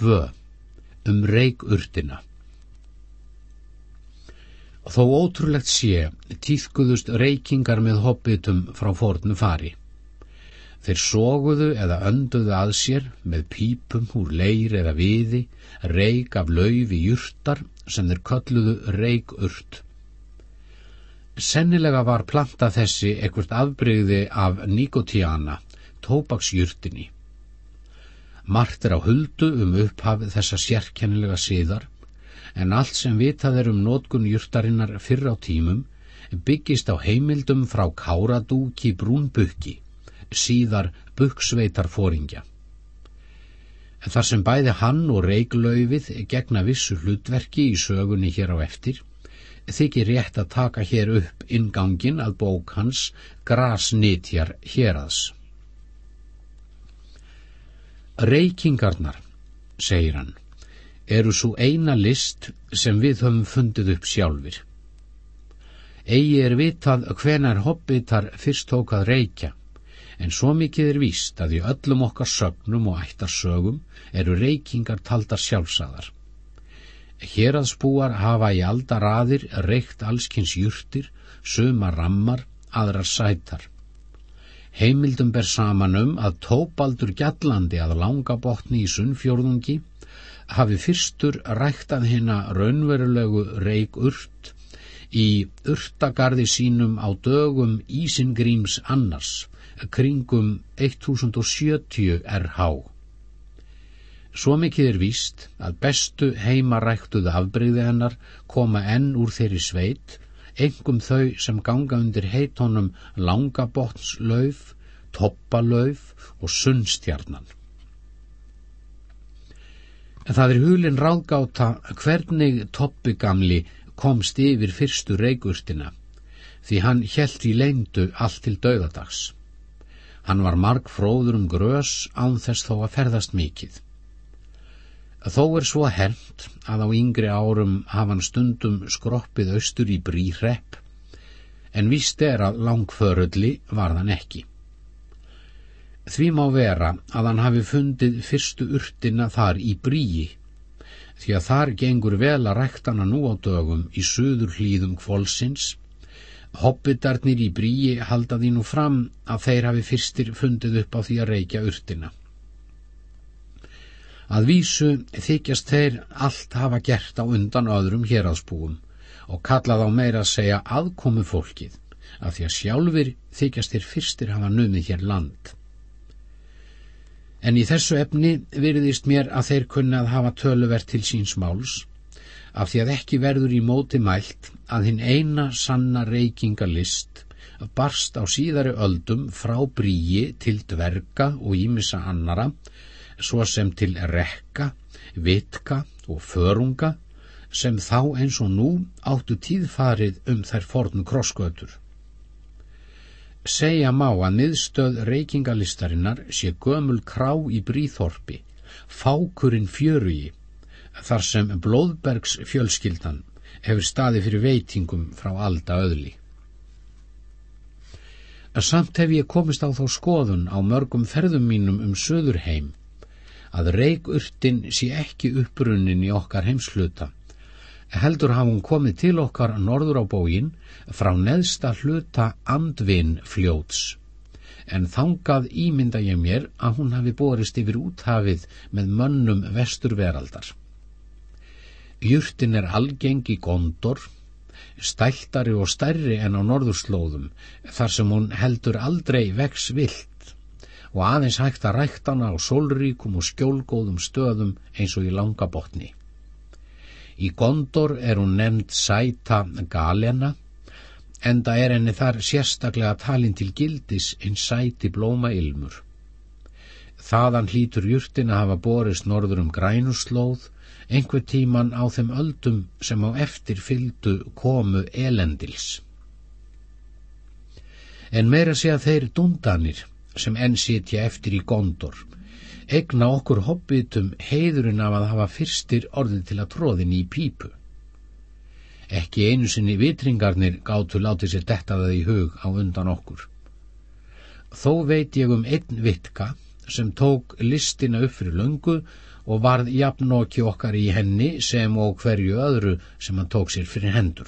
2. Um reikurtina Þó ótrúlegt sé, týðkuðust reikingar með hobbitum frá fornu fari. Þeir sóguðu eða önduðu að sér með pípum úr leir eða viði, reik af laufi júrtar sem þeir kölluðu reikurt. Sennilega var planta þessi ekkert afbreyði af nikotíana, tópaksjúrtinni. Mart er á huldu um upphaf þessa sérkennilega síðar, en allt sem vitað er um nótkun júrtarinnar fyrr á tímum byggist á heimildum frá Káradúki brúnbukki síðar buksveitar fóringja. Þar sem bæði hann og reiklaufið gegna vissu hlutverki í sögunni hér á eftir, þykir rétt að taka hér upp ingangin að bók hans Grasnitjar hérads. Reikingarnar, segir hann, eru svo eina list sem við höfum fundið upp sjálfur. Egi er vitað hvenar hobbitar fyrst tókað reykja, en svo mikið er víst að í öllum okkar sögnum og ættarsögum eru reykingar taldar sjálfsagðar. Héraðsbúar hafa í aldar aðir reykt allskynns júrtir, suma rammar, aðrar sætar. Heimildum ber saman um að tópaldur gjallandi að langa botni í sunnfjörðungi hafi fyrstur ræktað hérna raunverulegu reik urt í urtagarði sínum á dögum Ísingríms annars kringum 1070 RH. Svo mikið er víst að bestu heimaræktuðu afbreyði hennar koma enn úr þeirri sveit, engum þau sem ganga undir heitónum langabotnslauf, toppalauf og sunnstjarnan. En það er hulin ráðgáta hvernig toppigamli komst yfir fyrstu reygurtina, því hann helt í leindu allt til döðadags. Hann var marg fróður um grös án þess þó að ferðast mikið. Þó er svo hent að á yngri árum hafa hann stundum skroppið austur í bríhrepp, en víst er að langförulli var hann ekki. Því má vera að hann hafi fundið fyrstu urtina þar í bríi, því að þar gengur vel að ræktana nú á dögum í söður hlýðum kvólsins Hobbitarnir í bríi halda því nú fram að þeir hafi fyrstir fundið upp á því að reykja urtina. Að vísu þykjast þeir allt hafa gert á undan öðrum héraðsbúum og kallað á meira að segja aðkomu fólkið af því að sjálfur þykjast þeir fyrstir hafa numið hér land. En í þessu efni virðist mér að þeir kunna að hafa töluvert til síns máls af því að ekki verður í móti mælt að hinn eina sanna reykingalist barst á síðari öldum frá bríi til dverga og ímissa annara, svo sem til rekka, vitka og förunga, sem þá eins og nú áttu tíðfarið um þær fornu krossgötur. Segja má að miðstöð reykingalistarinnar sé gömul krá í bríþorpi, fákurinn fjörugi, þar sem Blóðbergs fjölskyldan hefur staði fyrir veitingum frá alda öðli. Samt hef ég komist á þá skoðun á mörgum ferðum mínum um söðurheim að reikurtin sé ekki upprunnin í okkar heimsluta. Heldur hafa hún komið til okkar norður á bógin frá neðsta hluta andvin fljóts. En þangað ímynda ég mér að hún hafi borist yfir úthafið með mönnum vesturveraldar. Júrtin er algeng í gondor, stæltari og stærri en á norðurslóðum, þar sem hún heldur aldrei vex vilt og aðeins hægt að ræktana á sólríkum og skjólgóðum stöðum eins og í langabotni. Í gondor er hún nefnd sæta galena, enda er henni þar sérstaklega talin til gildis einn sæti blóma ilmur. Þaðan hlýtur júrtin að hafa borist norður um grænuslóð einhver tíman á þeim öldum sem á eftir fyldu komu elendils. En meira sé að þeir dundanir sem enn sitja eftir í gondor, egna okkur hobbitum heiðurinn af að hafa fyrstir orðið til að tróðin í pípu. Ekki einu sinni vitringarnir gáttu látið sér detta það í hug á undan okkur. Þó veit ég um einn vitka sem tók listina upp fyrir löngu og varð jafnóki okkar í henni sem og hverju öðru sem hann tók sér fyrir hendur.